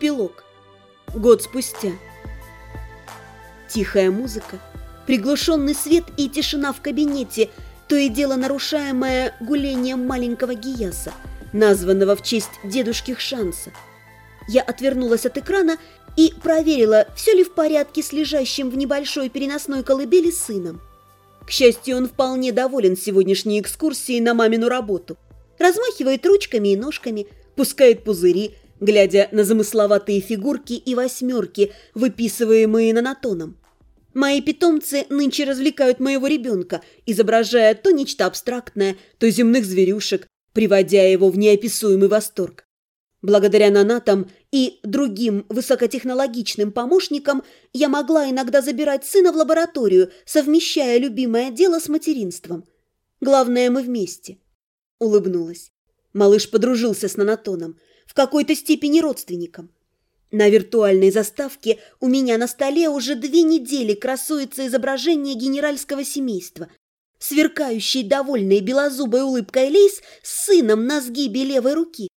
Эпилог. Год спустя. Тихая музыка, приглушенный свет и тишина в кабинете, то и дело нарушаемое гулением маленького Гияса, названного в честь дедушки Шанса. Я отвернулась от экрана и проверила, все ли в порядке с лежащим в небольшой переносной колыбели сыном. К счастью, он вполне доволен сегодняшней экскурсией на мамину работу. Размахивает ручками и ножками, пускает пузыри, глядя на замысловатые фигурки и восьмерки, выписываемые нанотоном. Мои питомцы нынче развлекают моего ребенка, изображая то нечто абстрактное, то земных зверюшек, приводя его в неописуемый восторг. Благодаря нанатам и другим высокотехнологичным помощникам я могла иногда забирать сына в лабораторию, совмещая любимое дело с материнством. Главное, мы вместе. Улыбнулась. Малыш подружился с нанотоном, в какой-то степени родственником. На виртуальной заставке у меня на столе уже две недели красуется изображение генеральского семейства. Сверкающий довольной белозубой улыбкой Лейс с сыном на сгибе левой руки.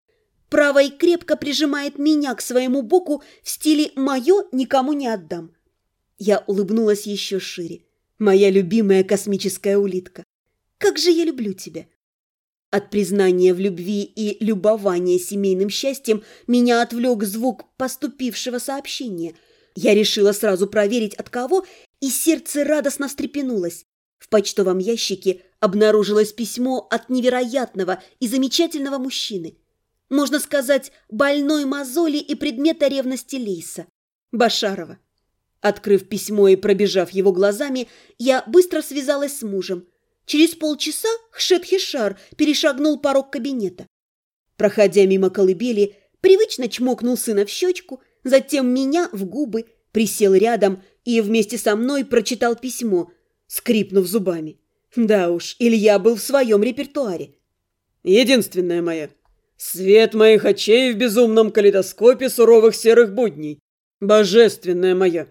Правой крепко прижимает меня к своему боку в стиле «моё никому не отдам». Я улыбнулась еще шире. Моя любимая космическая улитка. Как же я люблю тебя. От признания в любви и любования семейным счастьем меня отвлек звук поступившего сообщения. Я решила сразу проверить, от кого, и сердце радостно встрепенулось. В почтовом ящике обнаружилось письмо от невероятного и замечательного мужчины можно сказать, больной мозоли и предмета ревности Лейса. Башарова. Открыв письмо и пробежав его глазами, я быстро связалась с мужем. Через полчаса Хшет Хишар перешагнул порог кабинета. Проходя мимо колыбели, привычно чмокнул сына в щечку, затем меня в губы, присел рядом и вместе со мной прочитал письмо, скрипнув зубами. Да уж, Илья был в своем репертуаре. «Единственная моя», Свет моих очей в безумном калейдоскопе суровых серых будней. Божественная моя!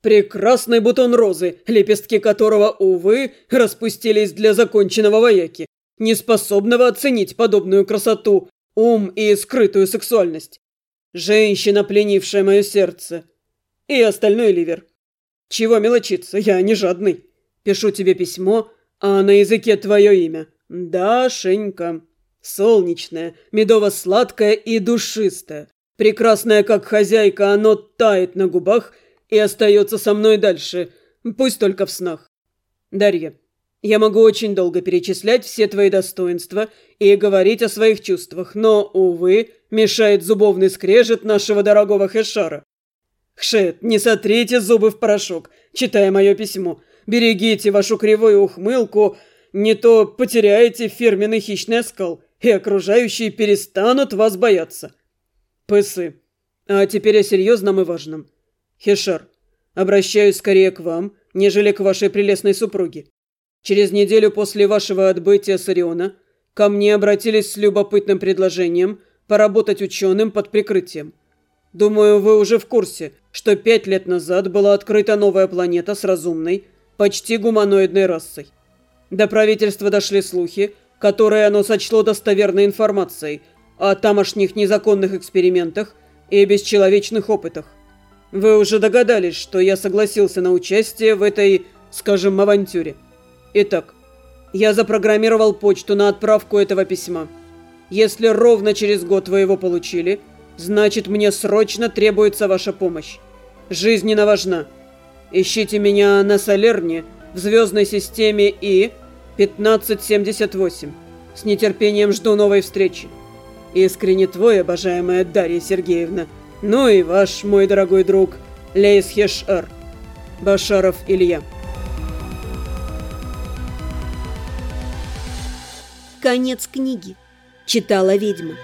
Прекрасный бутон розы, лепестки которого, увы, распустились для законченного вояки, неспособного оценить подобную красоту, ум и скрытую сексуальность. Женщина, пленившая мое сердце. И остальной ливер. Чего мелочиться, я не жадный. Пишу тебе письмо, а на языке твое имя. Дашенька. Солнечное, медово-сладкое и душистое. Прекрасное, как хозяйка, оно тает на губах и остается со мной дальше, пусть только в снах. Дарья, я могу очень долго перечислять все твои достоинства и говорить о своих чувствах, но, увы, мешает зубовный скрежет нашего дорогого Хэшара. Хшет, не сотрите зубы в порошок, читая мое письмо. Берегите вашу кривую ухмылку, не то потеряете фирменный хищный оскал и окружающие перестанут вас бояться. Пысы. А теперь о серьезном и важном. Хешар, обращаюсь скорее к вам, нежели к вашей прелестной супруге. Через неделю после вашего отбытия с Ориона ко мне обратились с любопытным предложением поработать ученым под прикрытием. Думаю, вы уже в курсе, что пять лет назад была открыта новая планета с разумной, почти гуманоидной расой. До правительства дошли слухи, которые оно сочло достоверной информацией о тамошних незаконных экспериментах и бесчеловечных опытах. Вы уже догадались, что я согласился на участие в этой, скажем, авантюре. Итак, я запрограммировал почту на отправку этого письма. Если ровно через год вы его получили, значит мне срочно требуется ваша помощь. Жизненно важна. Ищите меня на Солерне, в звездной системе И 1578. С нетерпением жду новой встречи. Искренне твой, обожаемая Дарья Сергеевна. Ну и ваш, мой дорогой друг, Лейс Хешар. Башаров Илья. Конец книги. Читала ведьма.